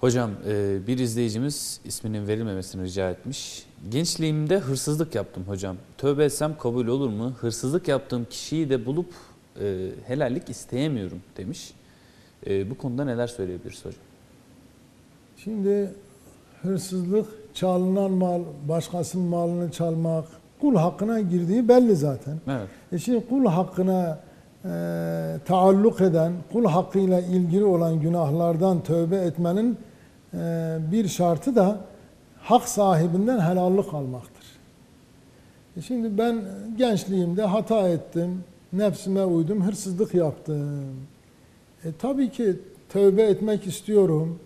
Hocam e, bir izleyicimiz isminin verilmemesini rica etmiş. Gençliğimde hırsızlık yaptım hocam. Tövbe etsem kabul olur mu? Hırsızlık yaptığım kişiyi de bulup e, helallik isteyemiyorum demiş. E, bu konuda neler söyleyebiliriz hocam? Şimdi hırsızlık, çalınan mal, başkasının malını çalmak, kul hakkına girdiği belli zaten. Evet. E şimdi kul hakkına e, taalluk eden, kul hakkıyla ilgili olan günahlardan tövbe etmenin e, bir şartı da hak sahibinden helallik almaktır. E şimdi ben gençliğimde hata ettim, nefsime uydum, hırsızlık yaptım. E tabii ki tövbe etmek istiyorum.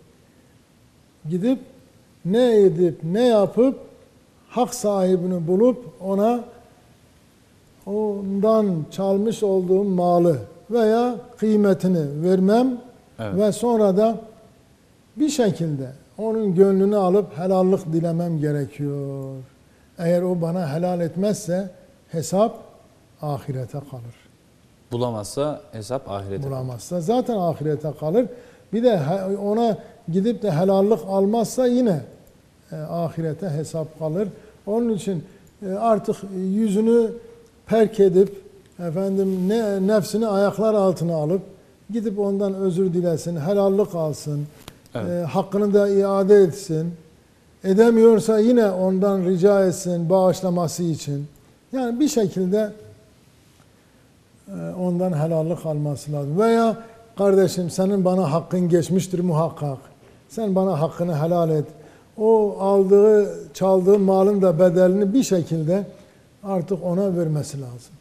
Gidip ne edip ne yapıp hak sahibini bulup ona ondan çalmış olduğum malı veya kıymetini vermem Evet. ve sonra da bir şekilde onun gönlünü alıp helallik dilemem gerekiyor. Eğer o bana helal etmezse hesap ahirete kalır. Bulamazsa hesap ahirete. Bulamazsa zaten ahirete kalır. Bir de ona gidip de helallik almazsa yine e, ahirete hesap kalır. Onun için e, artık yüzünü perk edip efendim ne nefsini ayaklar altına alıp gidip ondan özür dilesin, helallik alsın, Evet. e, hakkını da iade etsin. Edemiyorsa yine ondan rica etsin bağışlaması için. Yani bir şekilde e, ondan helallik alması lazım. Veya kardeşim senin bana hakkın geçmiştir muhakkak. Sen bana hakkını helal et. O aldığı, çaldığı malın da bedelini bir şekilde artık ona vermesi lazım.